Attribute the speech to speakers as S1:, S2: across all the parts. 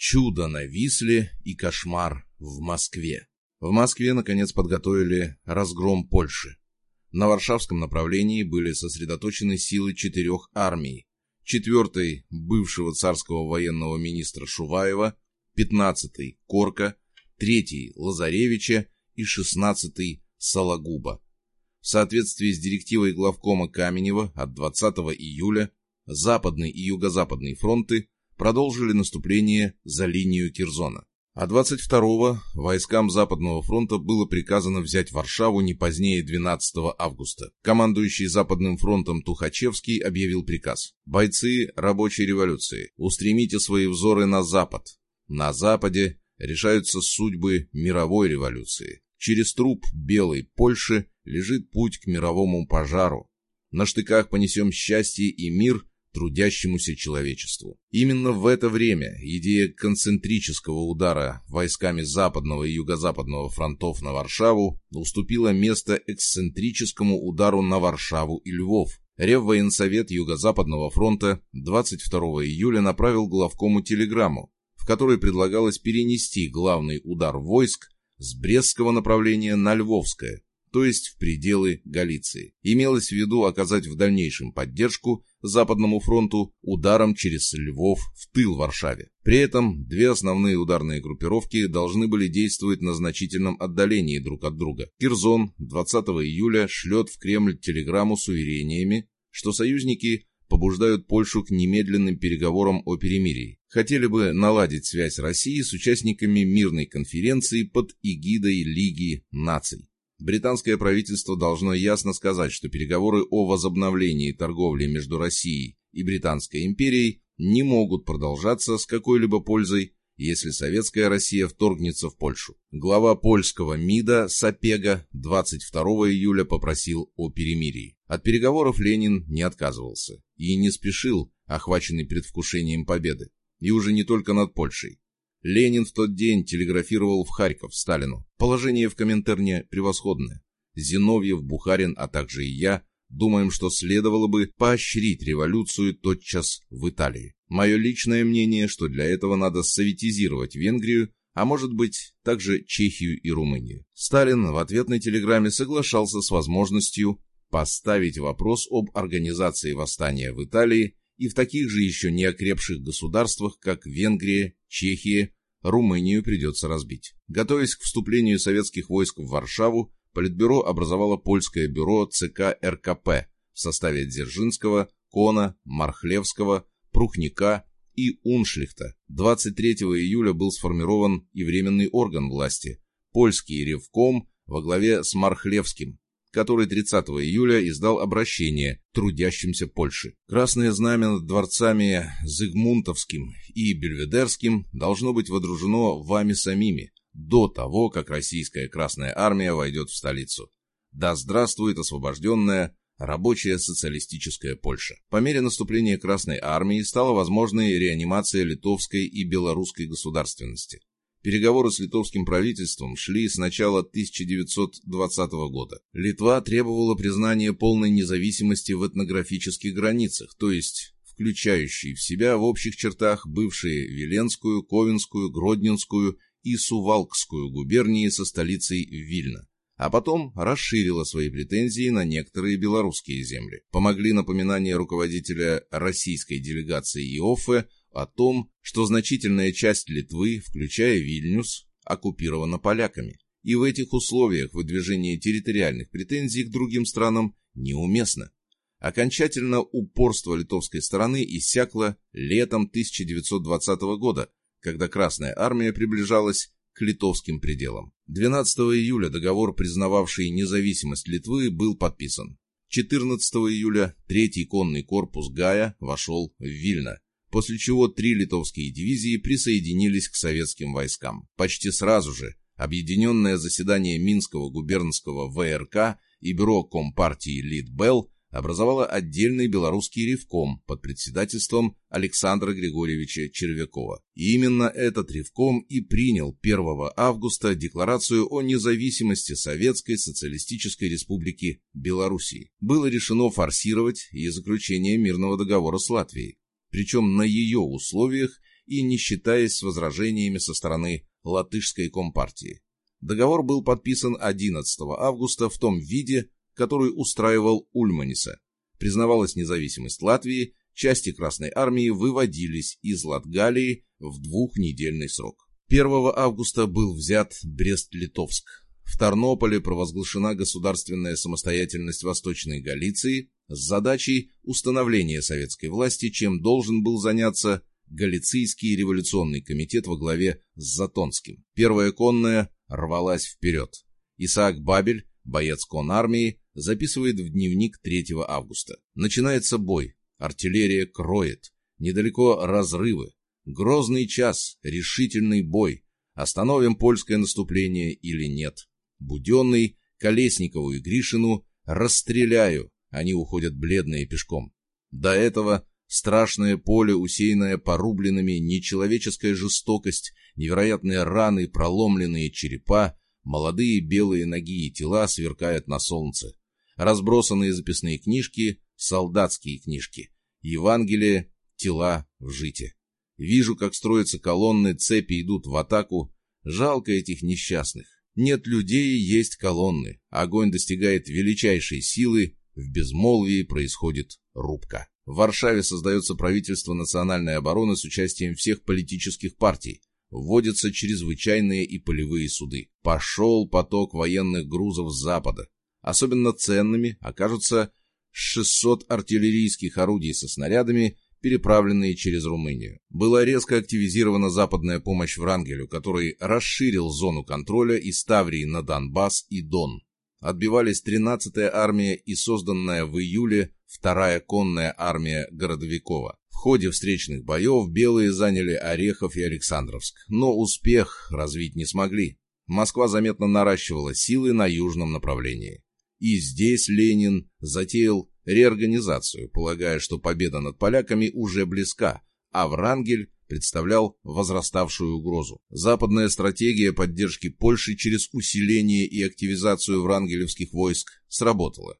S1: Чудо на Висле и кошмар в Москве. В Москве, наконец, подготовили разгром Польши. На Варшавском направлении были сосредоточены силы четырех армий. Четвертой – бывшего царского военного министра Шуваева, пятнадцатый – Корка, третий – Лазаревича и шестнадцатый – Сологуба. В соответствии с директивой главкома Каменева от 20 июля Западный и Юго-Западный фронты продолжили наступление за линию Кирзона. А 22-го войскам Западного фронта было приказано взять Варшаву не позднее 12 августа. Командующий Западным фронтом Тухачевский объявил приказ. «Бойцы рабочей революции, устремите свои взоры на Запад. На Западе решаются судьбы мировой революции. Через труп белой Польши лежит путь к мировому пожару. На штыках понесем счастье и мир трудящемуся человечеству. Именно в это время идея концентрического удара войсками Западного и Юго-Западного фронтов на Варшаву уступила место эксцентрическому удару на Варшаву и Львов. Реввоенсовет Юго-Западного фронта 22 июля направил главкому телеграмму, в которой предлагалось перенести главный удар войск с Брестского направления на Львовское, то есть в пределы Галиции. Имелось в виду оказать в дальнейшем поддержку Западному фронту ударом через Львов в тыл Варшаве. При этом две основные ударные группировки должны были действовать на значительном отдалении друг от друга. Кирзон 20 июля шлет в Кремль телеграмму с уверениями, что союзники побуждают Польшу к немедленным переговорам о перемирии. Хотели бы наладить связь России с участниками мирной конференции под эгидой Лиги наций. Британское правительство должно ясно сказать, что переговоры о возобновлении торговли между Россией и Британской империей не могут продолжаться с какой-либо пользой, если советская Россия вторгнется в Польшу. Глава польского МИДа Сапега 22 июля попросил о перемирии. От переговоров Ленин не отказывался и не спешил, охваченный предвкушением победы, и уже не только над Польшей. Ленин в тот день телеграфировал в Харьков Сталину. Положение в Коминтерне превосходное. Зиновьев, Бухарин, а также и я думаем, что следовало бы поощрить революцию тотчас в Италии. Мое личное мнение, что для этого надо советизировать Венгрию, а может быть также Чехию и Румынию. Сталин в ответной телеграмме соглашался с возможностью поставить вопрос об организации восстания в Италии и в таких же еще не окрепших государствах, как Венгрия, Чехия, Румынию придется разбить. Готовясь к вступлению советских войск в Варшаву, Политбюро образовало польское бюро ЦК РКП в составе Дзержинского, Кона, Мархлевского, Прухника и Уншлихта. 23 июля был сформирован и временный орган власти – польский Ревком во главе с Мархлевским, который 30 июля издал обращение трудящимся Польши. Красное знамя над дворцами Зигмунтовским и Бельведерским должно быть водружено вами самими до того, как российская Красная Армия войдет в столицу. Да здравствует освобожденная рабочая социалистическая Польша. По мере наступления Красной Армии стала возможной реанимация литовской и белорусской государственности. Переговоры с литовским правительством шли с начала 1920 года. Литва требовала признания полной независимости в этнографических границах, то есть включающей в себя в общих чертах бывшие Веленскую, Ковенскую, Гродненскую и Сувалкскую губернии со столицей Вильна а потом расширила свои претензии на некоторые белорусские земли. Помогли напоминания руководителя российской делегации Иоффе о том, что значительная часть Литвы, включая Вильнюс, оккупирована поляками, и в этих условиях выдвижение территориальных претензий к другим странам неуместно. Окончательно упорство литовской стороны иссякло летом 1920 года, когда Красная Армия приближалась к литовским пределам. 12 июля договор, признававший независимость Литвы, был подписан. 14 июля третий конный корпус Гая вошел в Вильно, после чего три литовские дивизии присоединились к советским войскам. Почти сразу же объединенное заседание Минского губернского ВРК и бюро Компартии Литбелл образовало отдельный белорусский ревком под председательством Александра Григорьевича Червякова. И именно этот ревком и принял 1 августа декларацию о независимости Советской Социалистической Республики Белоруссии. Было решено форсировать и заключение мирного договора с Латвией причем на ее условиях и не считаясь с возражениями со стороны латышской компартии. Договор был подписан 11 августа в том виде, который устраивал Ульманиса. Признавалась независимость Латвии, части Красной Армии выводились из Латгалии в двухнедельный срок. 1 августа был взят Брест-Литовск. В Тарнополе провозглашена государственная самостоятельность Восточной Галиции с задачей установления советской власти, чем должен был заняться Галицийский революционный комитет во главе с Затонским. Первая конная рвалась вперед. Исаак Бабель, боец конармии, записывает в дневник 3 августа. Начинается бой. Артиллерия кроет. Недалеко разрывы. Грозный час, решительный бой. Остановим польское наступление или нет. Буденный, Колесникову и Гришину расстреляю. Они уходят бледные пешком. До этого страшное поле, усеянное порубленными, нечеловеческая жестокость, невероятные раны, проломленные черепа, молодые белые ноги и тела сверкают на солнце. Разбросанные записные книжки, солдатские книжки, Евангелие, тела в жите. Вижу, как строятся колонны, цепи идут в атаку. Жалко этих несчастных. Нет людей, есть колонны. Огонь достигает величайшей силы, в безмолвии происходит рубка. В Варшаве создается правительство национальной обороны с участием всех политических партий. Вводятся чрезвычайные и полевые суды. Пошел поток военных грузов с запада. Особенно ценными окажутся 600 артиллерийских орудий со снарядами переправленные через Румынию. Была резко активизирована западная помощь Врангелю, который расширил зону контроля из Таврии на Донбасс и Дон. Отбивались 13-я армия и созданная в июле 2-я конная армия Городовикова. В ходе встречных боев белые заняли Орехов и Александровск, но успех развить не смогли. Москва заметно наращивала силы на южном направлении. И здесь Ленин затеял реорганизацию, полагая, что победа над поляками уже близка, а Врангель представлял возраставшую угрозу. Западная стратегия поддержки Польши через усиление и активизацию врангелевских войск сработала.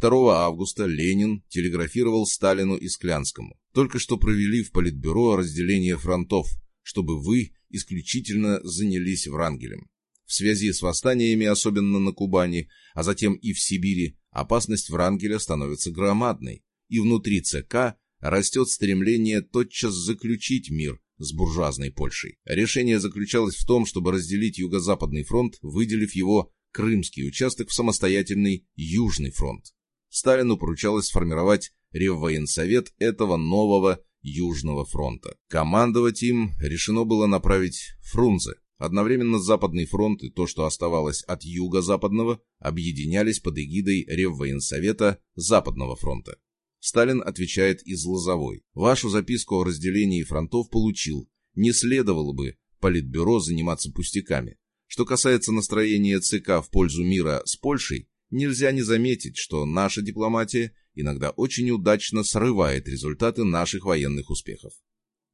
S1: 2 августа Ленин телеграфировал Сталину и Склянскому. Только что провели в Политбюро разделение фронтов, чтобы вы исключительно занялись Врангелем. В связи с восстаниями, особенно на Кубани, а затем и в Сибири, опасность Врангеля становится громадной, и внутри ЦК растет стремление тотчас заключить мир с буржуазной Польшей. Решение заключалось в том, чтобы разделить Юго-Западный фронт, выделив его Крымский участок в самостоятельный Южный фронт. Сталину поручалось сформировать Реввоенсовет этого нового Южного фронта. Командовать им решено было направить Фрунзе, Одновременно Западный фронт и то, что оставалось от Юго-Западного, объединялись под эгидой Реввоенсовета Западного фронта. Сталин отвечает из Лозовой. Вашу записку о разделении фронтов получил. Не следовало бы Политбюро заниматься пустяками. Что касается настроения ЦК в пользу мира с Польшей, нельзя не заметить, что наша дипломатия иногда очень удачно срывает результаты наших военных успехов.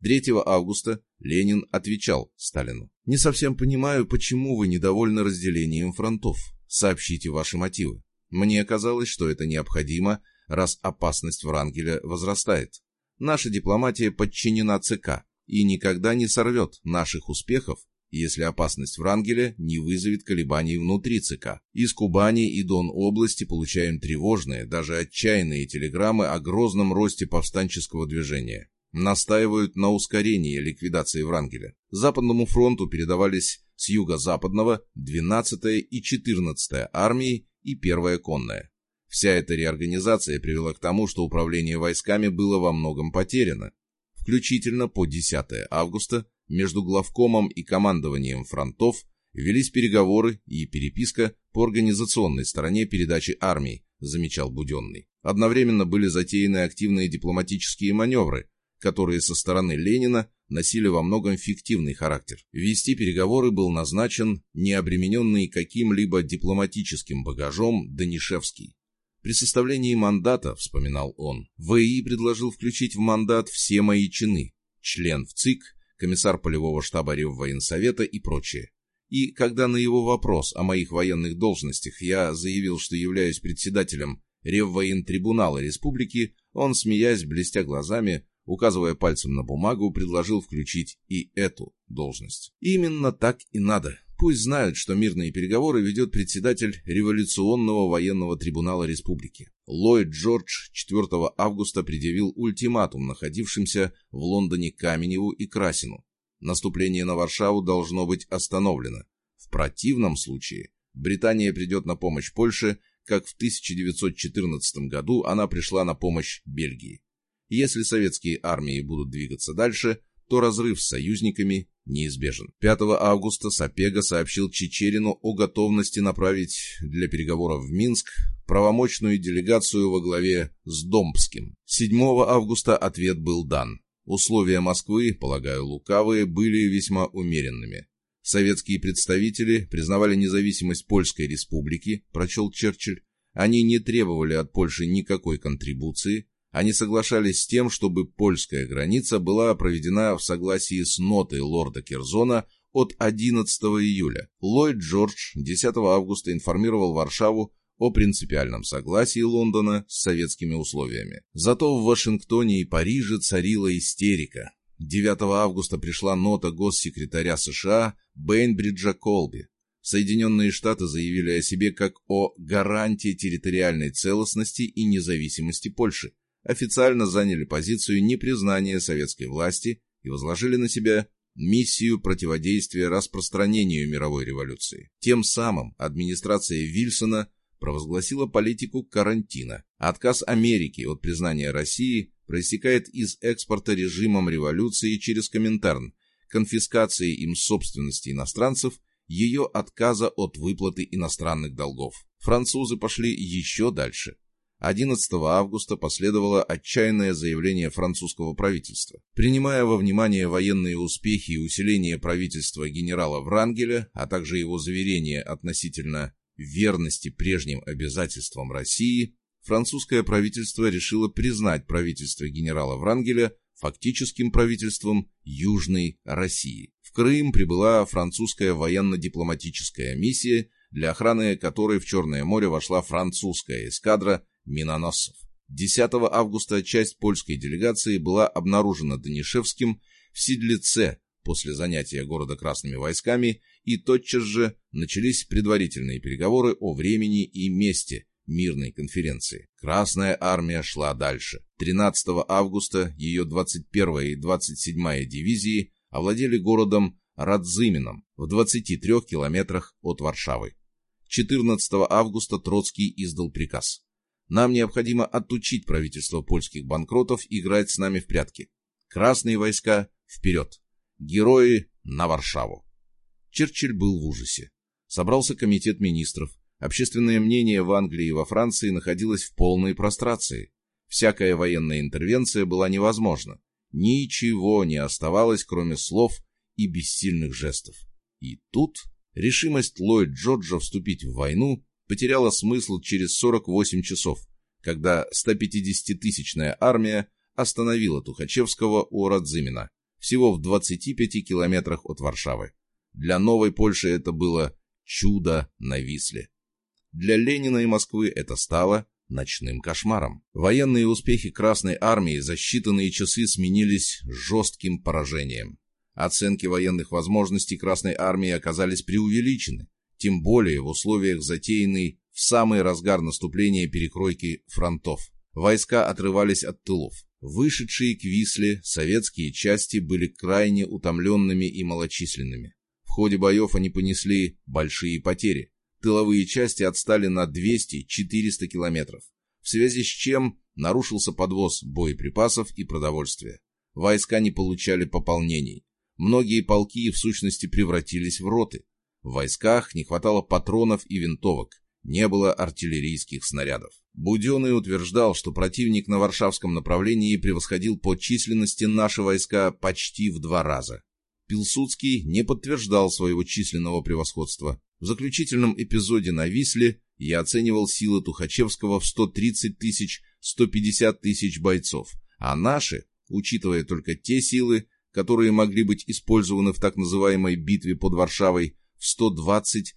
S1: 3 августа Ленин отвечал Сталину. «Не совсем понимаю, почему вы недовольны разделением фронтов. Сообщите ваши мотивы. Мне казалось, что это необходимо, раз опасность Врангеля возрастает. Наша дипломатия подчинена ЦК и никогда не сорвет наших успехов, если опасность Врангеля не вызовет колебаний внутри ЦК. Из Кубани и Дон области получаем тревожные, даже отчаянные телеграммы о грозном росте повстанческого движения настаивают на ускорении ликвидации Врангеля. Западному фронту передавались с юго-западного 12-я и 14-я армии и 1-я конная. Вся эта реорганизация привела к тому, что управление войсками было во многом потеряно. Включительно по 10 августа между главкомом и командованием фронтов велись переговоры и переписка по организационной стороне передачи армий, замечал Буденный. Одновременно были затеяны активные дипломатические маневры, которые со стороны Ленина носили во многом фиктивный характер. Вести переговоры был назначен необремененный каким-либо дипломатическим багажом Данишевский. При составлении мандата, вспоминал он, ВИ предложил включить в мандат все мои чины, член в ЦИК, комиссар полевого штаба Реввоенсовета и прочее. И когда на его вопрос о моих военных должностях я заявил, что являюсь председателем Реввоентрибунала республики, он, смеясь, блестя глазами, указывая пальцем на бумагу, предложил включить и эту должность. Именно так и надо. Пусть знают, что мирные переговоры ведет председатель Революционного военного трибунала республики. Ллойд Джордж 4 августа предъявил ультиматум находившимся в Лондоне Каменеву и Красину. Наступление на Варшаву должно быть остановлено. В противном случае Британия придет на помощь Польше, как в 1914 году она пришла на помощь Бельгии. Если советские армии будут двигаться дальше, то разрыв с союзниками неизбежен. 5 августа Сапега сообщил Чечерину о готовности направить для переговоров в Минск правомочную делегацию во главе с Домбским. 7 августа ответ был дан. Условия Москвы, полагаю, лукавые, были весьма умеренными. Советские представители признавали независимость Польской республики, прочел Черчилль. Они не требовали от Польши никакой контрибуции, они соглашались с тем, чтобы польская граница была проведена в согласии с нотой лорда Керзона от 11 июля. Ллойд Джордж 10 августа информировал Варшаву о принципиальном согласии Лондона с советскими условиями. Зато в Вашингтоне и Париже царила истерика. 9 августа пришла нота госсекретаря США Бейнбриджа Колби. Соединенные Штаты заявили о себе как о гарантии территориальной целостности и независимости Польши официально заняли позицию непризнания советской власти и возложили на себя миссию противодействия распространению мировой революции. Тем самым администрация Вильсона провозгласила политику карантина. Отказ Америки от признания России проистекает из экспорта режимом революции через Коминтерн, конфискации им собственности иностранцев, ее отказа от выплаты иностранных долгов. Французы пошли еще дальше – 11 августа последовало отчаянное заявление французского правительства. Принимая во внимание военные успехи и усиление правительства генерала Врангеля, а также его заверения относительно верности прежним обязательствам России, французское правительство решило признать правительство генерала Врангеля фактическим правительством Южной России. В Крым прибыла французская военно-дипломатическая миссия, для охраны которой в Черное море вошла французская эскадра миноносцев. 10 августа часть польской делегации была обнаружена Данишевским в Сидлице после занятия города красными войсками, и тотчас же начались предварительные переговоры о времени и месте мирной конференции. Красная армия шла дальше. 13 августа ее 21 и 27 дивизии овладели городом Радзимином в 23 километрах от Варшавы. 14 августа Троцкий издал приказ нам необходимо отучить правительство польских банкротов играть с нами в прятки. Красные войска вперед. Герои на Варшаву. Черчилль был в ужасе. Собрался комитет министров. Общественное мнение в Англии и во Франции находилось в полной прострации. Всякая военная интервенция была невозможна. Ничего не оставалось, кроме слов и бессильных жестов. И тут решимость Ллойд Джорджа вступить в войну потеряла смысл через 48 часов, когда 150-тысячная армия остановила Тухачевского у Радзимина, всего в 25 километрах от Варшавы. Для Новой Польши это было чудо на Висле. Для Ленина и Москвы это стало ночным кошмаром. Военные успехи Красной Армии за считанные часы сменились жестким поражением. Оценки военных возможностей Красной Армии оказались преувеличены тем более в условиях затеянной в самый разгар наступления перекройки фронтов. Войска отрывались от тылов. Вышедшие к Висле советские части были крайне утомленными и малочисленными. В ходе боев они понесли большие потери. Тыловые части отстали на 200-400 километров, в связи с чем нарушился подвоз боеприпасов и продовольствия. Войска не получали пополнений. Многие полки в сущности превратились в роты. В войсках не хватало патронов и винтовок, не было артиллерийских снарядов. Буденный утверждал, что противник на Варшавском направлении превосходил по численности наши войска почти в два раза. Пилсудский не подтверждал своего численного превосходства. В заключительном эпизоде на Висле я оценивал силы Тухачевского в 130 тысяч, 150 тысяч бойцов, а наши, учитывая только те силы, которые могли быть использованы в так называемой битве под Варшавой, в 120-180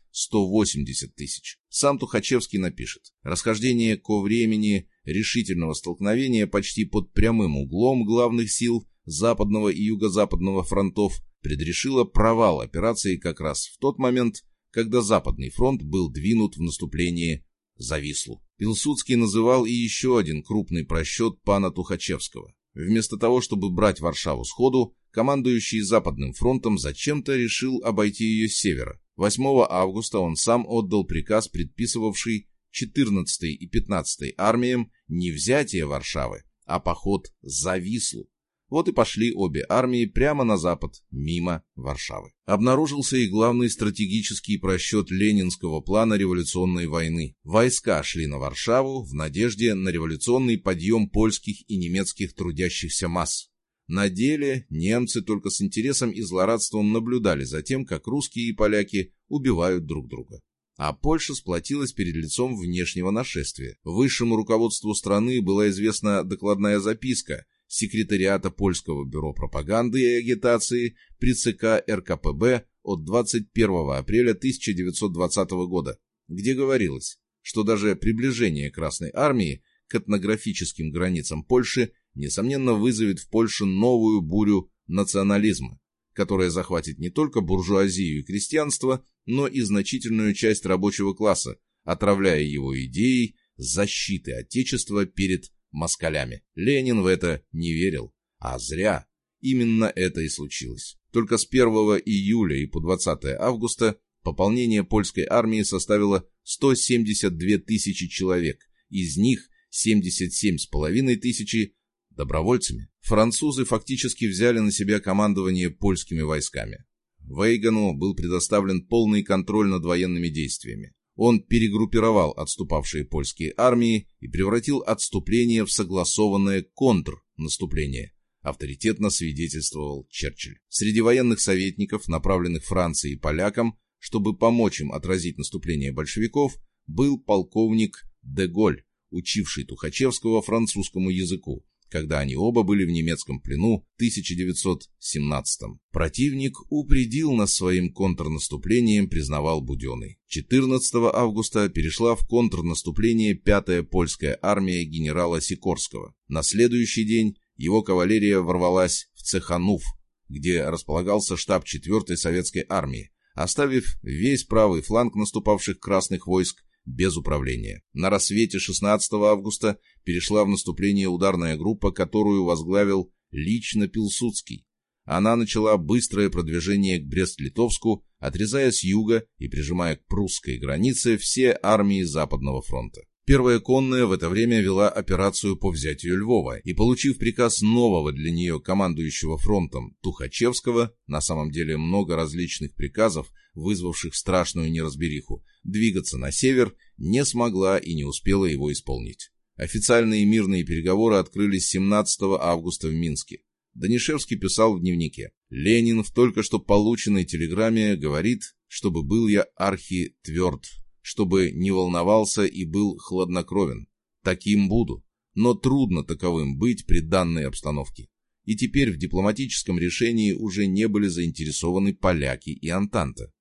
S1: тысяч. Сам Тухачевский напишет. Расхождение ко времени решительного столкновения почти под прямым углом главных сил Западного и Юго-Западного фронтов предрешила провал операции как раз в тот момент, когда Западный фронт был двинут в наступление за Вислу. Пилсудский называл и еще один крупный просчет пана Тухачевского. Вместо того, чтобы брать Варшаву сходу, командующий Западным фронтом зачем-то решил обойти ее с севера. 8 августа он сам отдал приказ, предписывавший 14 и 15 армиям не взятие Варшавы, а поход за Вислу. Вот и пошли обе армии прямо на запад, мимо Варшавы. Обнаружился и главный стратегический просчет ленинского плана революционной войны. Войска шли на Варшаву в надежде на революционный подъем польских и немецких трудящихся масс. На деле немцы только с интересом и злорадством наблюдали за тем, как русские и поляки убивают друг друга. А Польша сплотилась перед лицом внешнего нашествия. Высшему руководству страны была известна докладная записка – секретариата Польского бюро пропаганды и агитации при ЦК РКПБ от 21 апреля 1920 года, где говорилось, что даже приближение Красной Армии к этнографическим границам Польши несомненно вызовет в Польше новую бурю национализма, которая захватит не только буржуазию и крестьянство, но и значительную часть рабочего класса, отравляя его идеей защиты Отечества перед москалями. Ленин в это не верил. А зря. Именно это и случилось. Только с 1 июля и по 20 августа пополнение польской армии составило 172 тысячи человек, из них 77,5 тысячи добровольцами. Французы фактически взяли на себя командование польскими войсками. Вейгану был предоставлен полный контроль над военными действиями он перегруппировал отступавшие польские армии и превратил отступление в согласованное контрнаступление, авторитетно свидетельствовал Черчилль. Среди военных советников, направленных Франции и полякам, чтобы помочь им отразить наступление большевиков, был полковник Деголь, учивший Тухачевского французскому языку, когда они оба были в немецком плену в 1917 -м. Противник упредил нас своим контрнаступлением, признавал Буденный. 14 августа перешла в контрнаступление 5-я польская армия генерала Сикорского. На следующий день его кавалерия ворвалась в Цеханув, где располагался штаб 4-й советской армии, оставив весь правый фланг наступавших красных войск без управления. На рассвете 16 августа перешла в наступление ударная группа, которую возглавил лично Пилсудский. Она начала быстрое продвижение к Брест-Литовску, отрезая с юга и прижимая к прусской границе все армии Западного фронта. Первая конная в это время вела операцию по взятию Львова и, получив приказ нового для нее командующего фронтом Тухачевского, на самом деле много различных приказов, вызвавших страшную неразбериху, двигаться на север, не смогла и не успела его исполнить. Официальные мирные переговоры открылись 17 августа в Минске. Данишевский писал в дневнике. «Ленин в только что полученной телеграмме говорит, чтобы был я архи тверд, чтобы не волновался и был хладнокровен. Таким буду, но трудно таковым быть при данной обстановке. И теперь в дипломатическом решении уже не были заинтересованы поляки и Антанта.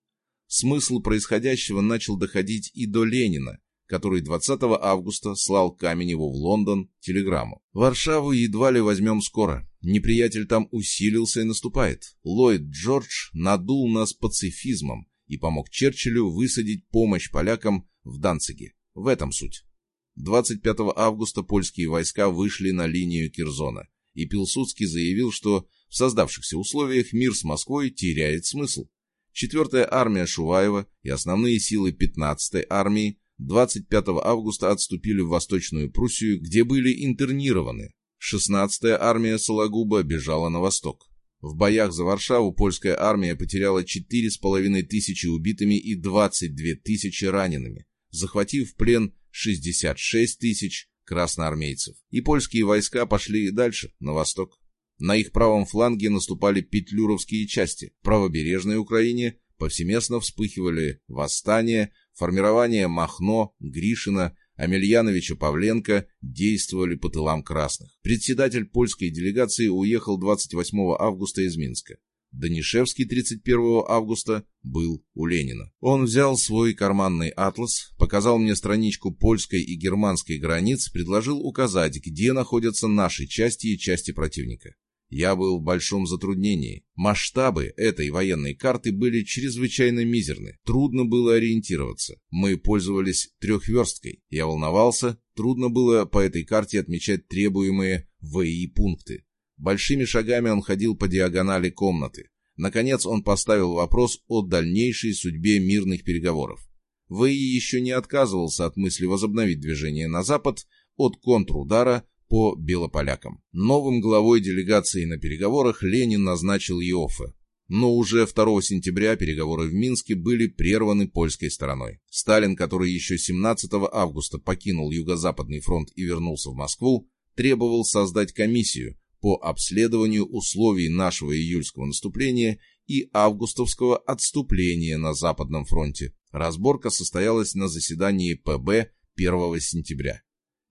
S1: Смысл происходящего начал доходить и до Ленина, который 20 августа слал Каменеву в Лондон телеграмму. «Варшаву едва ли возьмем скоро. Неприятель там усилился и наступает. Ллойд Джордж надул нас пацифизмом, и помог Черчиллю высадить помощь полякам в Данциге. В этом суть. 25 августа польские войска вышли на линию Кирзона, и Пилсудский заявил, что в создавшихся условиях мир с Москвой теряет смысл. 4-я армия Шуваева и основные силы 15-й армии 25 августа отступили в Восточную Пруссию, где были интернированы. 16-я армия Сологуба бежала на восток. В боях за Варшаву польская армия потеряла 4,5 тысячи убитыми и 22 тысячи ранеными, захватив в плен 66 тысяч красноармейцев. И польские войска пошли дальше, на восток. На их правом фланге наступали петлюровские части. В правобережной Украине повсеместно вспыхивали восстания, формирование Махно, Гришина, Амельяновича Павленко действовали по тылам красных. Председатель польской делегации уехал 28 августа из Минска. Данишевский 31 августа был у Ленина. Он взял свой карманный атлас, показал мне страничку польской и германской границ, предложил указать, где находятся наши части и части противника. Я был в большом затруднении. Масштабы этой военной карты были чрезвычайно мизерны. Трудно было ориентироваться. Мы пользовались трехверсткой. Я волновался. Трудно было по этой карте отмечать требуемые ВИ пункты. Большими шагами он ходил по диагонали комнаты. Наконец он поставил вопрос о дальнейшей судьбе мирных переговоров. ВИ еще не отказывался от мысли возобновить движение на запад от контрудара по белополякам. Новым главой делегации на переговорах Ленин назначил Иоффе. Но уже 2 сентября переговоры в Минске были прерваны польской стороной. Сталин, который еще 17 августа покинул Юго-Западный фронт и вернулся в Москву, требовал создать комиссию по обследованию условий нашего июльского наступления и августовского отступления на Западном фронте. Разборка состоялась на заседании ПБ 1 сентября.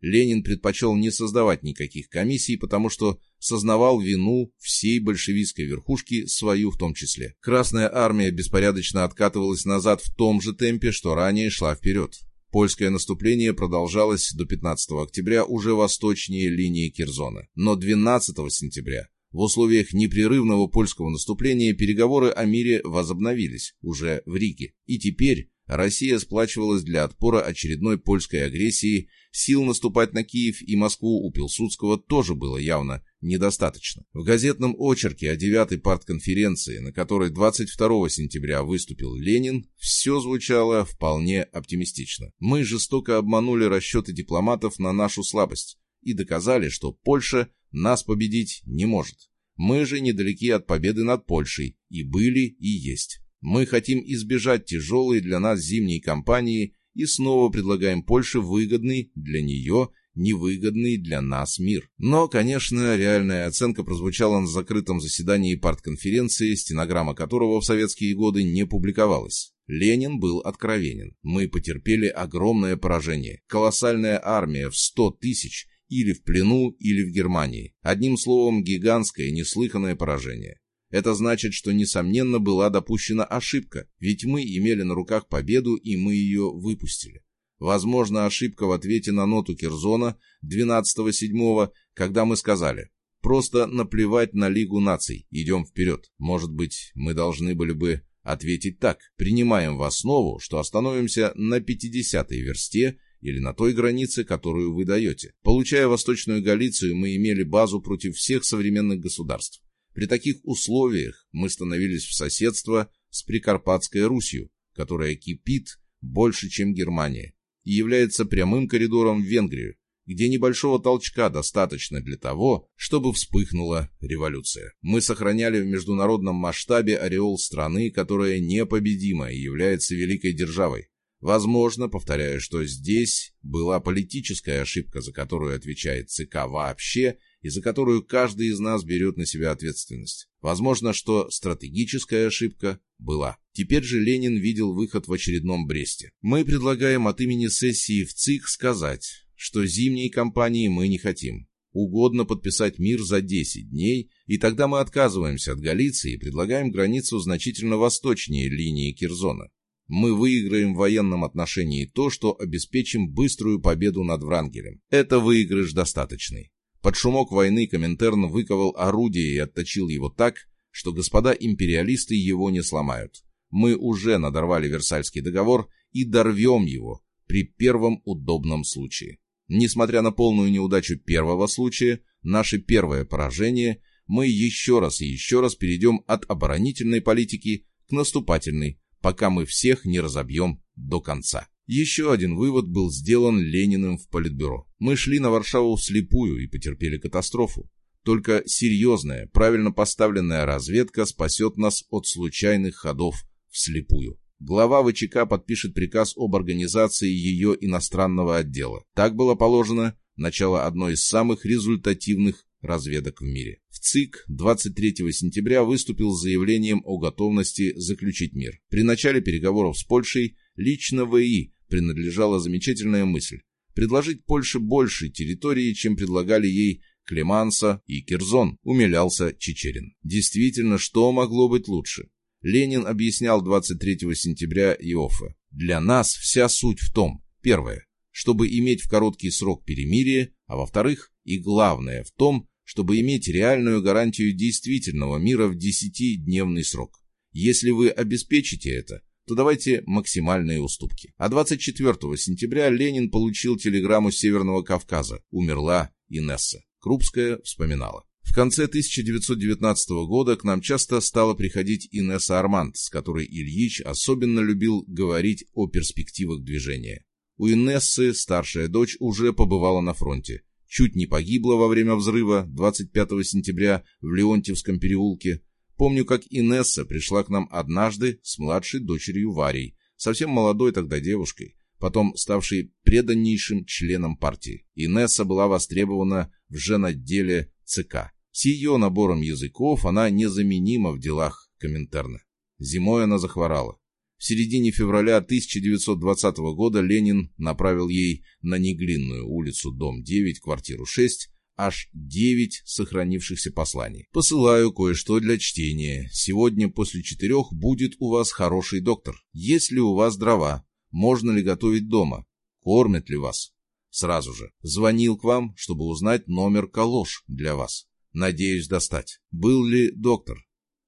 S1: Ленин предпочел не создавать никаких комиссий, потому что сознавал вину всей большевистской верхушки, свою в том числе. Красная армия беспорядочно откатывалась назад в том же темпе, что ранее шла вперед. Польское наступление продолжалось до 15 октября уже восточнее линии Кирзона. Но 12 сентября в условиях непрерывного польского наступления переговоры о мире возобновились, уже в Риге. И теперь Россия сплачивалась для отпора очередной польской агрессии, сил наступать на Киев и Москву у Пилсудского тоже было явно недостаточно. В газетном очерке о девятой партконференции, на которой 22 сентября выступил Ленин, все звучало вполне оптимистично. Мы жестоко обманули расчеты дипломатов на нашу слабость и доказали, что Польша нас победить не может. Мы же недалеки от победы над Польшей и были и есть. Мы хотим избежать тяжелой для нас зимней кампании и снова предлагаем Польше выгодный для нее, невыгодный для нас мир. Но, конечно, реальная оценка прозвучала на закрытом заседании партконференции, стенограмма которого в советские годы не публиковалась. Ленин был откровенен. Мы потерпели огромное поражение. Колоссальная армия в 100 тысяч или в плену, или в Германии. Одним словом, гигантское, неслыханное поражение. Это значит, что, несомненно, была допущена ошибка, ведь мы имели на руках победу, и мы ее выпустили. Возможно, ошибка в ответе на ноту Кирзона 12.7, когда мы сказали «Просто наплевать на Лигу наций, идем вперед». Может быть, мы должны были бы ответить так «Принимаем в основу, что остановимся на 50-й версте или на той границе, которую вы даете». Получая Восточную Галицию, мы имели базу против всех современных государств. При таких условиях мы становились в соседство с Прикарпатской Русью, которая кипит больше, чем Германия, и является прямым коридором в Венгрию, где небольшого толчка достаточно для того, чтобы вспыхнула революция. Мы сохраняли в международном масштабе ореол страны, которая непобедима и является великой державой. Возможно, повторяю, что здесь была политическая ошибка, за которую отвечает ЦК вообще и за которую каждый из нас берет на себя ответственность. Возможно, что стратегическая ошибка была. Теперь же Ленин видел выход в очередном Бресте. Мы предлагаем от имени сессии в ЦИК сказать, что зимней кампании мы не хотим. Угодно подписать мир за 10 дней, и тогда мы отказываемся от Галиции и предлагаем границу значительно восточнее линии Кирзона. Мы выиграем в военном отношении то, что обеспечим быструю победу над Врангелем. Это выигрыш достаточный. Под шумок войны Коминтерн выковал орудие и отточил его так, что господа империалисты его не сломают. Мы уже надорвали Версальский договор и дорвем его при первом удобном случае. Несмотря на полную неудачу первого случая, наше первое поражение, мы еще раз и еще раз перейдем от оборонительной политики к наступательной, пока мы всех не разобьем до конца. Еще один вывод был сделан Лениным в Политбюро. Мы шли на Варшаву вслепую и потерпели катастрофу. Только серьезная, правильно поставленная разведка спасет нас от случайных ходов вслепую. Глава ВЧК подпишет приказ об организации ее иностранного отдела. Так было положено начало одной из самых результативных разведок в мире. В ЦИК 23 сентября выступил с заявлением о готовности заключить мир. При начале переговоров с Польшей лично ВИ принадлежала замечательная мысль – предложить Польше больше территории, чем предлагали ей Клеманса и Кирзон, умилялся Чечерин. Действительно, что могло быть лучше? Ленин объяснял 23 сентября Иоффе. Для нас вся суть в том, первое, чтобы иметь в короткий срок перемирие, а во-вторых, и главное в том, чтобы иметь реальную гарантию действительного мира в десятидневный срок. Если вы обеспечите это, то давайте максимальные уступки. А 24 сентября Ленин получил телеграмму Северного Кавказа. Умерла Инесса. Крупская вспоминала. В конце 1919 года к нам часто стала приходить Инесса Арманд, с которой Ильич особенно любил говорить о перспективах движения. У Инессы старшая дочь уже побывала на фронте. Чуть не погибла во время взрыва 25 сентября в Леонтьевском переулке. Помню, как Инесса пришла к нам однажды с младшей дочерью Варей, совсем молодой тогда девушкой, потом ставшей преданнейшим членом партии. Инесса была востребована в женотделе ЦК. С ее набором языков она незаменима в делах Коминтерна. Зимой она захворала. В середине февраля 1920 года Ленин направил ей на Неглинную улицу, дом 9, квартиру 6, аж 9 сохранившихся посланий. Посылаю кое-что для чтения. Сегодня после четырех будет у вас хороший доктор. Есть ли у вас дрова? Можно ли готовить дома? Кормят ли вас? Сразу же. Звонил к вам, чтобы узнать номер калош для вас. Надеюсь достать. Был ли доктор?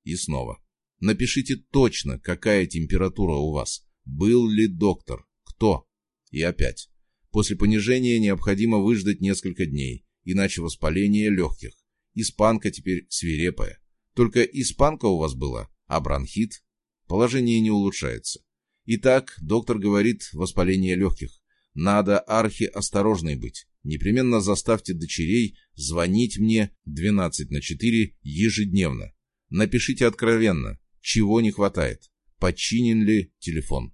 S1: И снова. Напишите точно, какая температура у вас. Был ли доктор? Кто? И опять. После понижения необходимо выждать несколько дней, иначе воспаление легких. Испанка теперь свирепая. Только испанка у вас была, а бронхит? Положение не улучшается. Итак, доктор говорит воспаление легких. Надо архи осторожной быть. Непременно заставьте дочерей звонить мне 12 на 4 ежедневно. Напишите откровенно, чего не хватает. Починен ли телефон?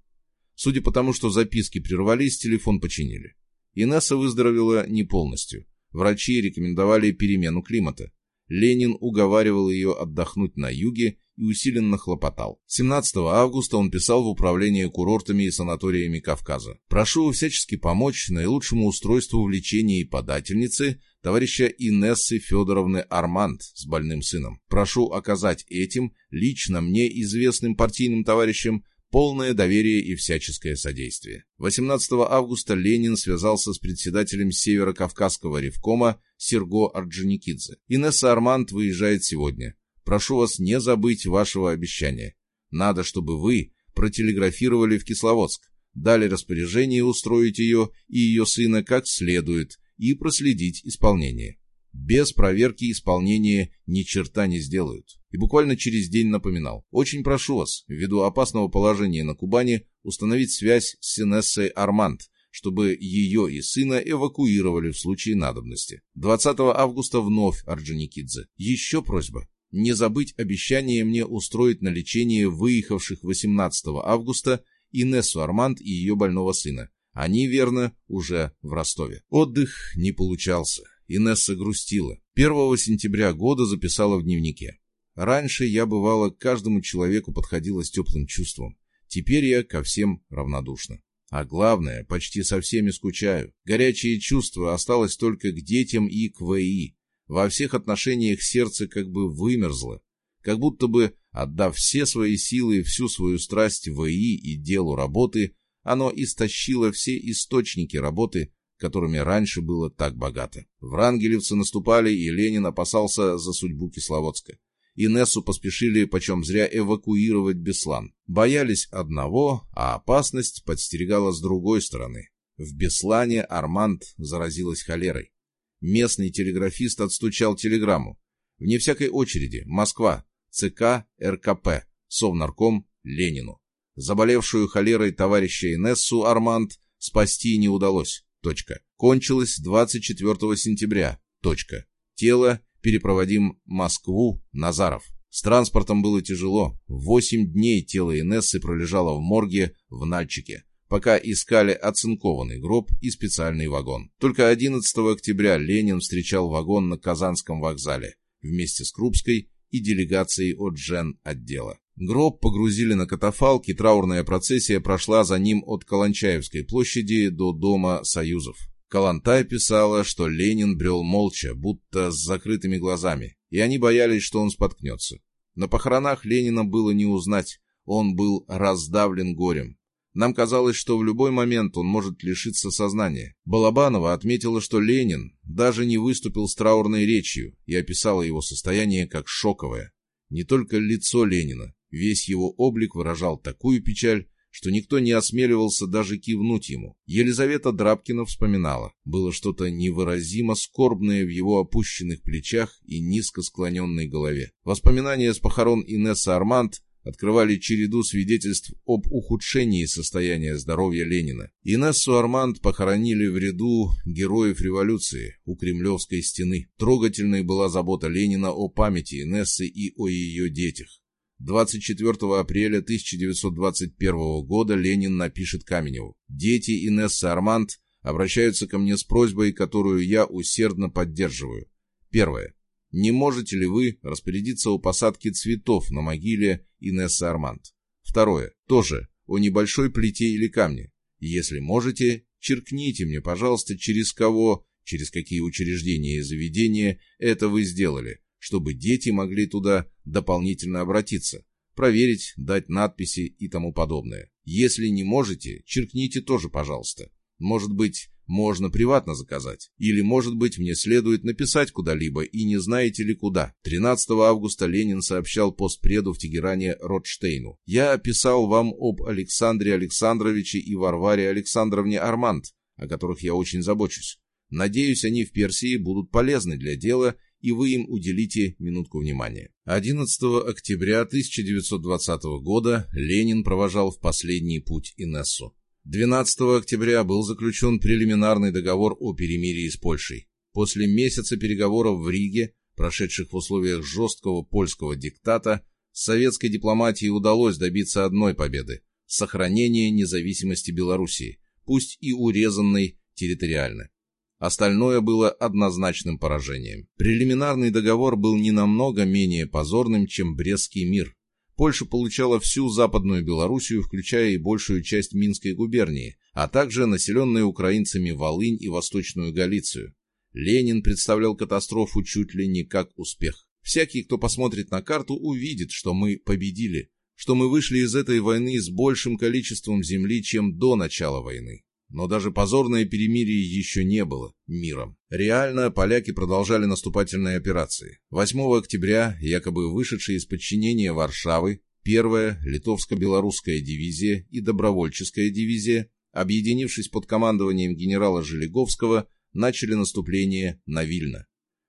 S1: Судя по тому, что записки прервались, телефон починили. Инесса выздоровела не полностью. Врачи рекомендовали перемену климата. Ленин уговаривал ее отдохнуть на юге и усиленно хлопотал. 17 августа он писал в управление курортами и санаториями Кавказа. «Прошу всячески помочь наилучшему устройству в лечении подательницы товарища Инессы Федоровны Арманд с больным сыном. Прошу оказать этим, лично мне известным партийным товарищам, полное доверие и всяческое содействие. 18 августа Ленин связался с председателем Северо-Кавказского ревкома Серго Орджоникидзе. Инесса Арманд выезжает сегодня. Прошу вас не забыть вашего обещания. Надо, чтобы вы протелеграфировали в Кисловодск, дали распоряжение устроить ее и ее сына как следует и проследить исполнение. Без проверки исполнения ни черта не сделают. И буквально через день напоминал. Очень прошу вас, ввиду опасного положения на Кубани, установить связь с Синессой Арманд, чтобы ее и сына эвакуировали в случае надобности. 20 августа вновь Орджоникидзе. Еще просьба. Не забыть обещание мне устроить на лечение выехавших 18 августа Инессу Арманд и ее больного сына. Они, верно, уже в Ростове. Отдых не получался. Инесса грустила. 1 сентября года записала в дневнике. Раньше я, бывало, к каждому человеку подходила с теплым чувством. Теперь я ко всем равнодушна. А главное, почти со всеми скучаю. Горячее чувство осталось только к детям и к ВИ. Во всех отношениях сердце как бы вымерзло, как будто бы, отдав все свои силы и всю свою страсть ВИ и делу работы, оно истощило все источники работы, которыми раньше было так богато. Врангелевцы наступали, и Ленин опасался за судьбу Кисловодска. Инессу поспешили почем зря эвакуировать Беслан. Боялись одного, а опасность подстерегала с другой стороны. В Беслане Арманд заразилась холерой. Местный телеграфист отстучал телеграмму. Вне всякой очереди. Москва. ЦК РКП. Совнарком Ленину. Заболевшую холерой товарища Инессу Арманд спасти не удалось. Точка. Кончилось 24 сентября. Точка. Тело перепроводим Москву, Назаров. С транспортом было тяжело. Восемь дней тело Инессы пролежало в морге в Нальчике пока искали оцинкованный гроб и специальный вагон. Только 11 октября Ленин встречал вагон на Казанском вокзале вместе с Крупской и делегацией от Жен отдела. Гроб погрузили на катафалк, и траурная процессия прошла за ним от Каланчаевской площади до Дома Союзов. Калантай писала, что Ленин брел молча, будто с закрытыми глазами, и они боялись, что он споткнется. На похоронах Ленина было не узнать, он был раздавлен горем. Нам казалось, что в любой момент он может лишиться сознания. Балабанова отметила, что Ленин даже не выступил с траурной речью и описала его состояние как шоковое. Не только лицо Ленина, весь его облик выражал такую печаль, что никто не осмеливался даже кивнуть ему. Елизавета Драбкина вспоминала, было что-то невыразимо скорбное в его опущенных плечах и низко склоненной голове. Воспоминания с похорон Инессы Арманд открывали череду свидетельств об ухудшении состояния здоровья Ленина. Инессу Арманд похоронили в ряду героев революции у Кремлевской стены. Трогательной была забота Ленина о памяти Инессы и о ее детях. 24 апреля 1921 года Ленин напишет Каменеву. «Дети Инессы Арманд обращаются ко мне с просьбой, которую я усердно поддерживаю. Первое. Не можете ли вы распорядиться о посадке цветов на могиле Инессы Арманд? Второе. Тоже о небольшой плите или камне. Если можете, черкните мне, пожалуйста, через кого, через какие учреждения и заведения это вы сделали, чтобы дети могли туда дополнительно обратиться, проверить, дать надписи и тому подобное. Если не можете, черкните тоже, пожалуйста. Может быть, можно приватно заказать. Или, может быть, мне следует написать куда-либо, и не знаете ли куда. 13 августа Ленин сообщал постпреду в Тегеране Ротштейну. «Я писал вам об Александре Александровиче и Варваре Александровне Арманд, о которых я очень забочусь. Надеюсь, они в Персии будут полезны для дела, и вы им уделите минутку внимания». 11 октября 1920 года Ленин провожал в последний путь Инессу. 12 октября был заключен прелиминарный договор о перемирии с Польшей. После месяца переговоров в Риге, прошедших в условиях жесткого польского диктата, советской дипломатии удалось добиться одной победы – сохранения независимости Белоруссии, пусть и урезанной территориально. Остальное было однозначным поражением. Прелиминарный договор был не намного менее позорным, чем Брестский мир, Польша получала всю Западную Белоруссию, включая и большую часть Минской губернии, а также населенные украинцами Волынь и Восточную Галицию. Ленин представлял катастрофу чуть ли не как успех. Всякий, кто посмотрит на карту, увидит, что мы победили, что мы вышли из этой войны с большим количеством земли, чем до начала войны. Но даже позорное перемирие еще не было миром. Реально поляки продолжали наступательные операции. 8 октября, якобы вышедшие из подчинения Варшавы, первая литовско-белорусская дивизия и добровольческая дивизия, объединившись под командованием генерала Желеговского, начали наступление на Вильно.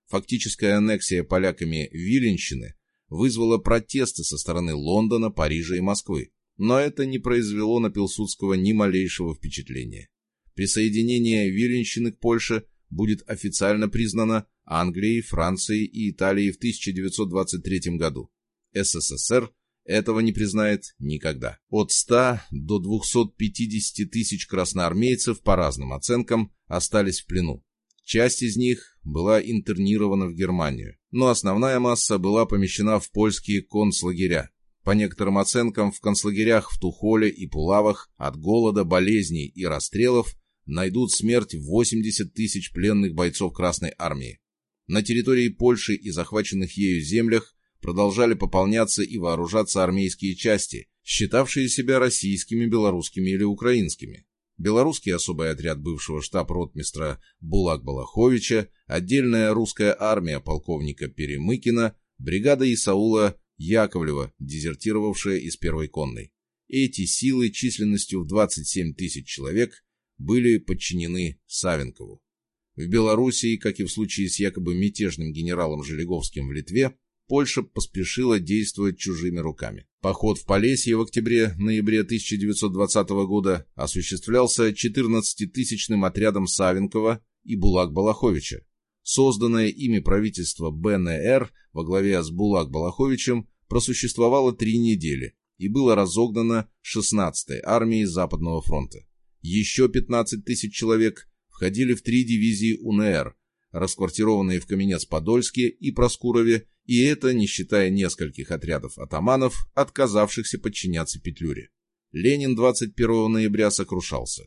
S1: Фактическая аннексия поляками Виленщины вызвала протесты со стороны Лондона, Парижа и Москвы но это не произвело на Пилсудского ни малейшего впечатления. Присоединение Виленщины к Польше будет официально признано Англией, Францией и Италией в 1923 году. СССР этого не признает никогда. От 100 до 250 тысяч красноармейцев, по разным оценкам, остались в плену. Часть из них была интернирована в Германию, но основная масса была помещена в польские концлагеря, по некоторым оценкам, в концлагерях в Тухоле и Пулавах от голода, болезней и расстрелов найдут смерть 80 тысяч пленных бойцов Красной Армии. На территории Польши и захваченных ею землях продолжали пополняться и вооружаться армейские части, считавшие себя российскими, белорусскими или украинскими. Белорусский особый отряд бывшего штаб-ротмистра Булак-Балаховича, отдельная русская армия полковника Перемыкина, бригада Исаула Яковлева, дезертировавшая из первой конной. Эти силы численностью в 27 тысяч человек были подчинены Савенкову. В Белоруссии, как и в случае с якобы мятежным генералом Желеговским в Литве, Польша поспешила действовать чужими руками. Поход в Полесье в октябре-ноябре 1920 года осуществлялся 14-тысячным отрядом Савенкова и Булак-Балаховича, Созданное ими правительство БНР во главе с Булак Балаховичем просуществовало три недели и было разогнано 16-й армией Западного фронта. Еще 15 тысяч человек входили в три дивизии УНР, расквартированные в Каменец-Подольске и Проскурове, и это не считая нескольких отрядов атаманов, отказавшихся подчиняться Петлюре. Ленин 21 ноября сокрушался.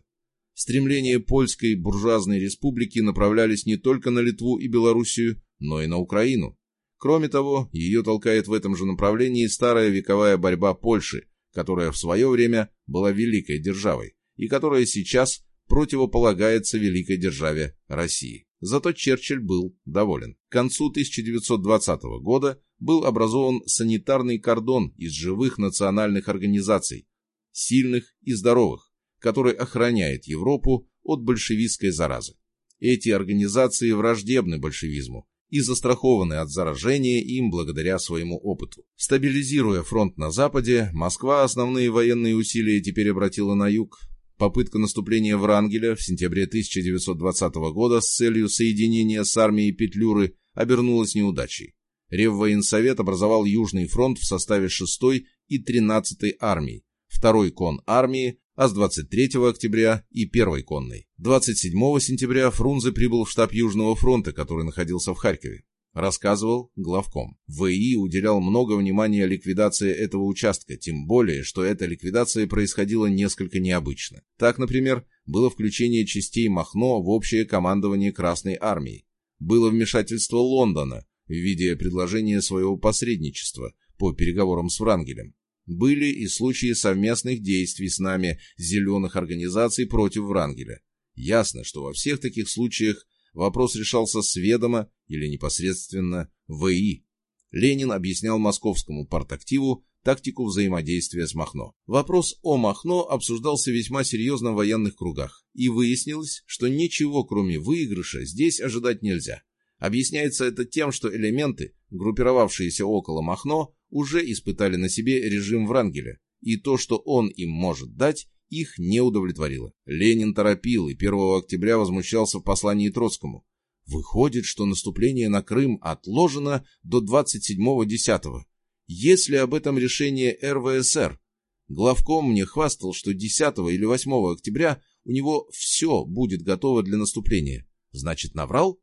S1: Стремления польской буржуазной республики направлялись не только на Литву и Белоруссию, но и на Украину. Кроме того, ее толкает в этом же направлении старая вековая борьба Польши, которая в свое время была великой державой, и которая сейчас противополагается великой державе России. Зато Черчилль был доволен. К концу 1920 года был образован санитарный кордон из живых национальных организаций, сильных и здоровых, который охраняет Европу от большевистской заразы. Эти организации враждебны большевизму и застрахованы от заражения им благодаря своему опыту. Стабилизируя фронт на Западе, Москва основные военные усилия теперь обратила на юг, Попытка наступления Врангеля в сентябре 1920 года с целью соединения с армией Петлюры обернулась неудачей. Реввоенсовет образовал Южный фронт в составе 6-й и 13-й армий, 2-й кон армии, а с 23 октября и 1-й конной. 27 сентября Фрунзе прибыл в штаб Южного фронта, который находился в Харькове рассказывал главком. ВИ уделял много внимания ликвидации этого участка, тем более, что эта ликвидация происходила несколько необычно. Так, например, было включение частей Махно в общее командование Красной Армии. Было вмешательство Лондона в виде предложения своего посредничества по переговорам с Врангелем. Были и случаи совместных действий с нами зеленых организаций против Врангеля. Ясно, что во всех таких случаях вопрос решался сведомо или непосредственно ВИ. Ленин объяснял московскому партактиву тактику взаимодействия с Махно. Вопрос о Махно обсуждался весьма серьезно в военных кругах, и выяснилось, что ничего кроме выигрыша здесь ожидать нельзя. Объясняется это тем, что элементы, группировавшиеся около Махно, уже испытали на себе режим Врангеля, и то, что он им может дать, их не удовлетворило. Ленин торопил и 1 октября возмущался в послании Троцкому. Выходит, что наступление на Крым отложено до 27.10. Если об этом решение РВСР? Главком мне хвастал, что 10 или 8 октября у него все будет готово для наступления. Значит, наврал?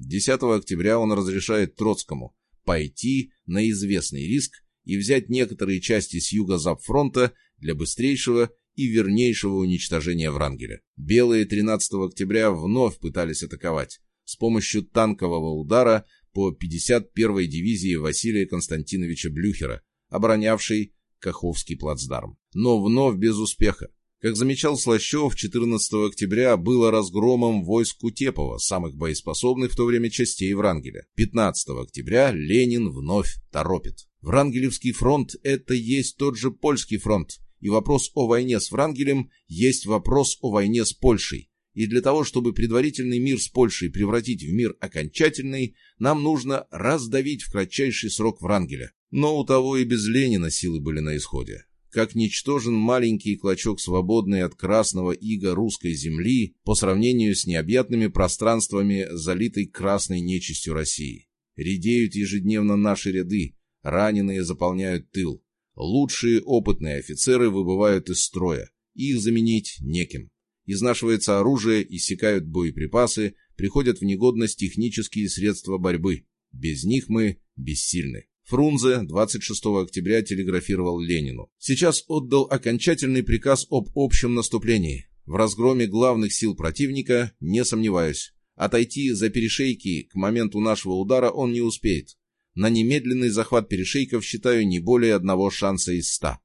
S1: 10 октября он разрешает Троцкому пойти на известный риск и взять некоторые части с юго-запфронта для быстрейшего и вернейшего уничтожения Врангеля. Белые 13 октября вновь пытались атаковать с помощью танкового удара по 51-й дивизии Василия Константиновича Блюхера, оборонявшей Каховский плацдарм. Но вновь без успеха. Как замечал Слащев, 14 октября было разгромом войск Кутепова, самых боеспособных в то время частей Врангеля. 15 октября Ленин вновь торопит. Врангелевский фронт – это есть тот же польский фронт, и вопрос о войне с Врангелем есть вопрос о войне с Польшей. И для того, чтобы предварительный мир с Польшей превратить в мир окончательный, нам нужно раздавить в кратчайший срок Врангеля. Но у того и без Ленина силы были на исходе. Как ничтожен маленький клочок свободной от красного ига русской земли по сравнению с необъятными пространствами, залитой красной нечистью России. Редеют ежедневно наши ряды, раненые заполняют тыл. Лучшие опытные офицеры выбывают из строя, их заменить неким. Изнашивается оружие, иссякают боеприпасы, приходят в негодность технические средства борьбы. Без них мы бессильны. Фрунзе 26 октября телеграфировал Ленину. Сейчас отдал окончательный приказ об общем наступлении. В разгроме главных сил противника не сомневаюсь. Отойти за перешейки к моменту нашего удара он не успеет. На немедленный захват перешейков считаю не более одного шанса из ста.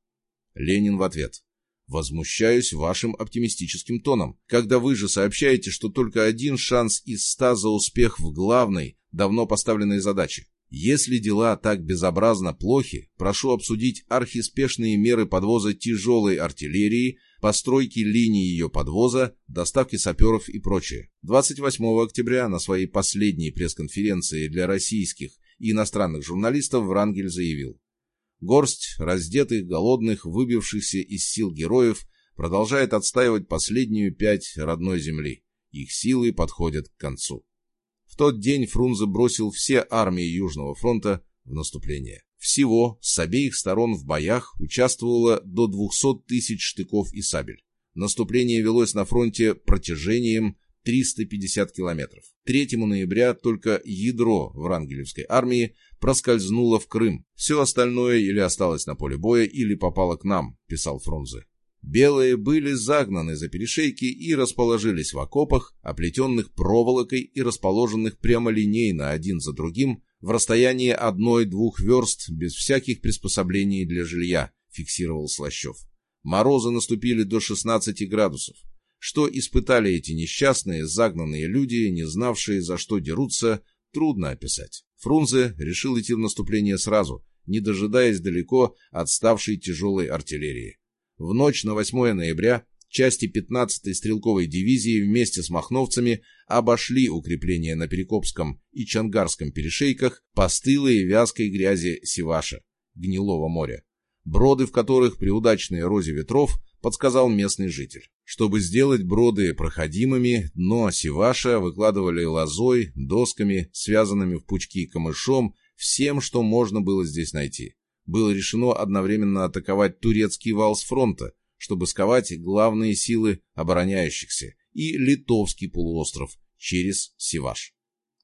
S1: Ленин в ответ. Возмущаюсь вашим оптимистическим тоном, когда вы же сообщаете, что только один шанс из ста за успех в главной, давно поставленной задаче. Если дела так безобразно плохи, прошу обсудить архиспешные меры подвоза тяжелой артиллерии, постройки линии ее подвоза, доставки саперов и прочее. 28 октября на своей последней пресс-конференции для российских и иностранных журналистов Врангель заявил. Горсть раздетых, голодных, выбившихся из сил героев продолжает отстаивать последнюю пять родной земли. Их силы подходят к концу. Тот день Фрунзе бросил все армии Южного фронта в наступление. Всего с обеих сторон в боях участвовало до 200 тысяч штыков и сабель. Наступление велось на фронте протяжением 350 километров. 3 ноября только ядро Врангелевской армии проскользнуло в Крым. Все остальное или осталось на поле боя, или попало к нам, писал Фрунзе. Белые были загнаны за перешейки и расположились в окопах, оплетенных проволокой и расположенных прямолинейно один за другим в расстоянии одной-двух верст без всяких приспособлений для жилья, фиксировал Слащев. Морозы наступили до 16 градусов. Что испытали эти несчастные, загнанные люди, не знавшие, за что дерутся, трудно описать. Фрунзе решил идти в наступление сразу, не дожидаясь далеко отставшей тяжелой артиллерии. В ночь на 8 ноября части 15-й стрелковой дивизии вместе с махновцами обошли укрепления на Перекопском и Чангарском перешейках по вязкой грязи Севаша, Гнилого моря, броды в которых при удачной розе ветров подсказал местный житель. Чтобы сделать броды проходимыми, дно Севаша выкладывали лозой, досками, связанными в пучки камышом, всем, что можно было здесь найти. Было решено одновременно атаковать турецкий вал с фронта, чтобы сковать главные силы обороняющихся, и Литовский полуостров через Севаш.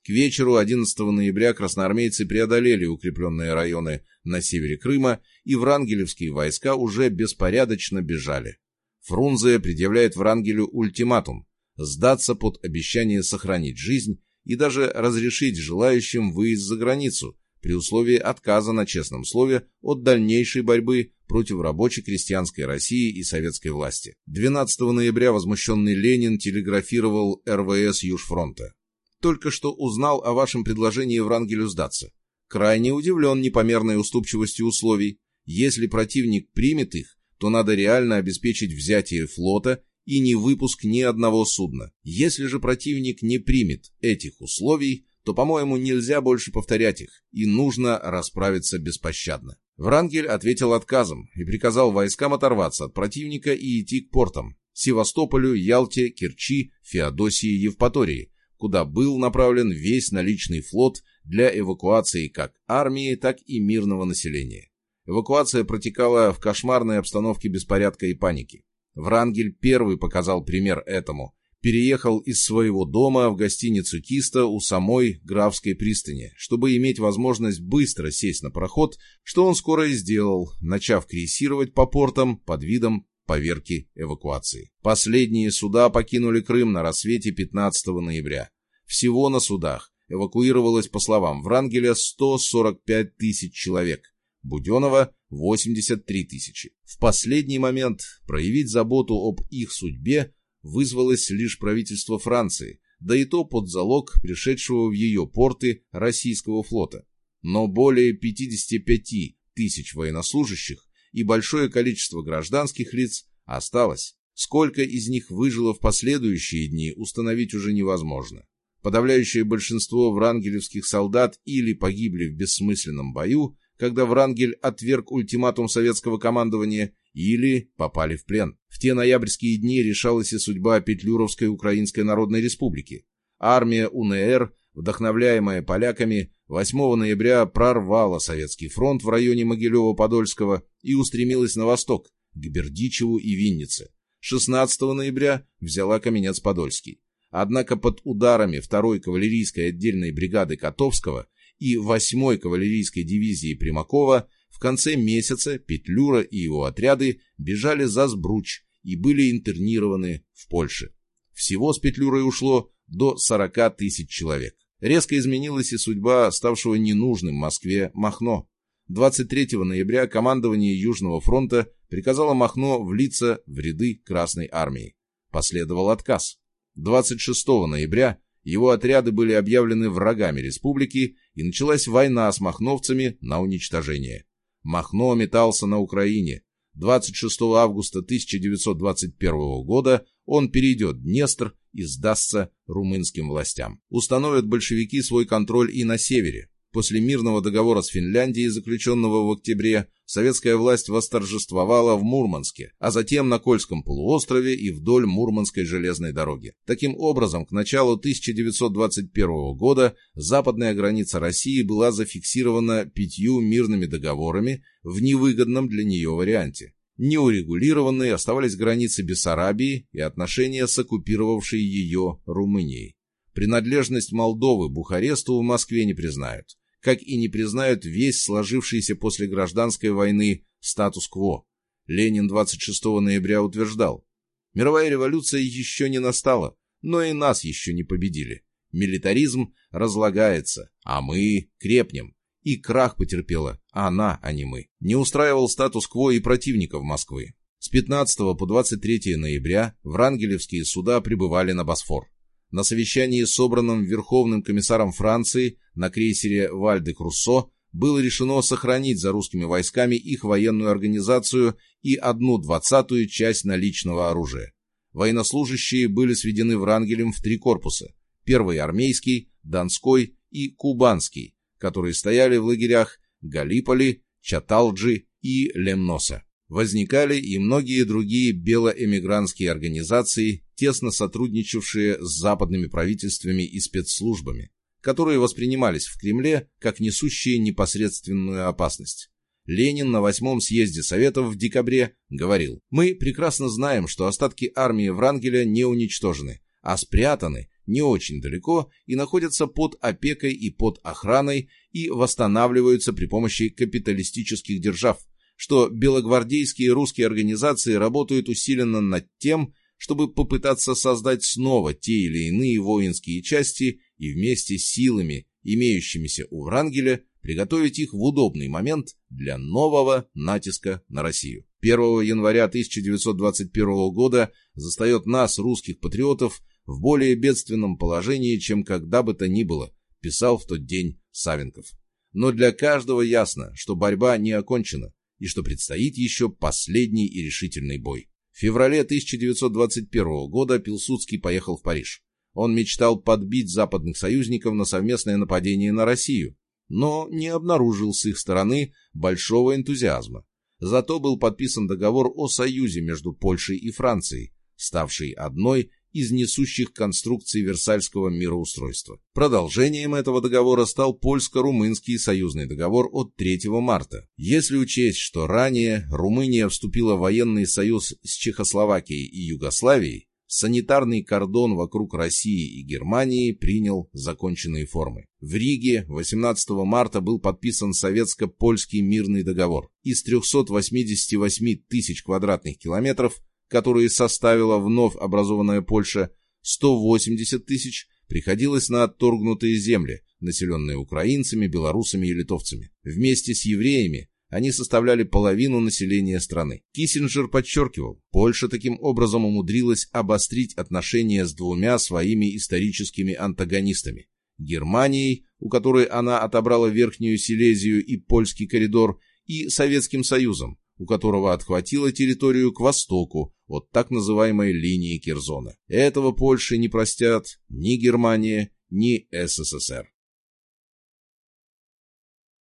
S1: К вечеру 11 ноября красноармейцы преодолели укрепленные районы на севере Крыма, и врангелевские войска уже беспорядочно бежали. Фрунзе предъявляет Врангелю ультиматум – сдаться под обещание сохранить жизнь и даже разрешить желающим выезд за границу, при условии отказа на честном слове от дальнейшей борьбы против рабочей крестьянской России и советской власти. 12 ноября возмущенный Ленин телеграфировал РВС Южфронта. «Только что узнал о вашем предложении Врангелю сдаться. Крайне удивлен непомерной уступчивостью условий. Если противник примет их, то надо реально обеспечить взятие флота и не выпуск ни одного судна. Если же противник не примет этих условий, то, по-моему, нельзя больше повторять их, и нужно расправиться беспощадно. Врангель ответил отказом и приказал войскам оторваться от противника и идти к портам – Севастополю, Ялте, Керчи, Феодосии, Евпатории, куда был направлен весь наличный флот для эвакуации как армии, так и мирного населения. Эвакуация протекала в кошмарной обстановке беспорядка и паники. Врангель первый показал пример этому, переехал из своего дома в гостиницу Киста у самой Графской пристани, чтобы иметь возможность быстро сесть на пароход, что он скоро и сделал, начав крейсировать по портам под видом поверки эвакуации. Последние суда покинули Крым на рассвете 15 ноября. Всего на судах эвакуировалось, по словам Врангеля, 145 тысяч человек, Буденова – 83 тысячи. В последний момент проявить заботу об их судьбе вызвалось лишь правительство Франции, да и то под залог пришедшего в ее порты российского флота. Но более 55 тысяч военнослужащих и большое количество гражданских лиц осталось. Сколько из них выжило в последующие дни, установить уже невозможно. Подавляющее большинство врангелевских солдат или погибли в бессмысленном бою, когда Врангель отверг ультиматум советского командования, или попали в плен. В те ноябрьские дни решалась и судьба Петлюровской Украинской Народной Республики. Армия УНР, вдохновляемая поляками, 8 ноября прорвала Советский фронт в районе Могилева-Подольского и устремилась на восток, к Бердичеву и Виннице. 16 ноября взяла Каменец-Подольский. Однако под ударами 2-й кавалерийской отдельной бригады Котовского и 8-й кавалерийской дивизии Примакова конце месяца Петлюра и его отряды бежали за Сбруч и были интернированы в Польше. Всего с Петлюрой ушло до 40 тысяч человек. Резко изменилась и судьба ставшего ненужным Москве Махно. 23 ноября командование Южного фронта приказало Махно влиться в ряды Красной армии. Последовал отказ. 26 ноября его отряды были объявлены врагами республики и началась война с махновцами на уничтожение. Махно метался на Украине. 26 августа 1921 года он перейдет Днестр и сдастся румынским властям. Установят большевики свой контроль и на севере. После мирного договора с Финляндией, заключенного в октябре, советская власть восторжествовала в Мурманске, а затем на Кольском полуострове и вдоль Мурманской железной дороги. Таким образом, к началу 1921 года западная граница России была зафиксирована пятью мирными договорами в невыгодном для нее варианте. Неурегулированные оставались границы Бессарабии и отношения с оккупировавшей ее Румынией. Принадлежность Молдовы Бухаресту в Москве не признают как и не признают весь сложившийся после гражданской войны статус-кво. Ленин 26 ноября утверждал, «Мировая революция еще не настала, но и нас еще не победили. Милитаризм разлагается, а мы крепнем. И крах потерпела она, а не мы. Не устраивал статус-кво и противников Москвы. С 15 по 23 ноября врангелевские суда прибывали на Босфор. На совещании, собранном Верховным комиссаром Франции на крейсере «Вальде Круссо», было решено сохранить за русскими войсками их военную организацию и одну двадцатую часть наличного оружия. Военнослужащие были сведены Врангелем в три корпуса – первый армейский, Донской и Кубанский, которые стояли в лагерях Галиполи, Чаталджи и Лемноса. Возникали и многие другие белоэмигрантские организации, тесно сотрудничавшие с западными правительствами и спецслужбами, которые воспринимались в Кремле как несущие непосредственную опасность. Ленин на восьмом съезде Советов в декабре говорил, «Мы прекрасно знаем, что остатки армии Врангеля не уничтожены, а спрятаны не очень далеко и находятся под опекой и под охраной и восстанавливаются при помощи капиталистических держав, что белогвардейские русские организации работают усиленно над тем, чтобы попытаться создать снова те или иные воинские части и вместе с силами, имеющимися у Врангеля, приготовить их в удобный момент для нового натиска на Россию. 1 января 1921 года застает нас, русских патриотов, в более бедственном положении, чем когда бы то ни было, писал в тот день Савенков. Но для каждого ясно, что борьба не окончена и что предстоит еще последний и решительный бой. В феврале 1921 года Пилсудский поехал в Париж. Он мечтал подбить западных союзников на совместное нападение на Россию, но не обнаружил с их стороны большого энтузиазма. Зато был подписан договор о союзе между Польшей и Францией, ставший одной из несущих конструкций Версальского мироустройства. Продолжением этого договора стал польско-румынский союзный договор от 3 марта. Если учесть, что ранее Румыния вступила в военный союз с Чехословакией и Югославией, санитарный кордон вокруг России и Германии принял законченные формы. В Риге 18 марта был подписан советско-польский мирный договор. Из 388 тысяч квадратных километров которые составила вновь образованная Польша, 180 тысяч приходилось на отторгнутые земли, населенные украинцами, белорусами и литовцами. Вместе с евреями они составляли половину населения страны. Киссинджер подчеркивал, Польша таким образом умудрилась обострить отношения с двумя своими историческими антагонистами. Германией, у которой она отобрала Верхнюю Силезию и Польский коридор, и Советским Союзом, у которого отхватила территорию к востоку от так называемой линии Кирзона. Этого Польше не простят ни Германия, ни СССР.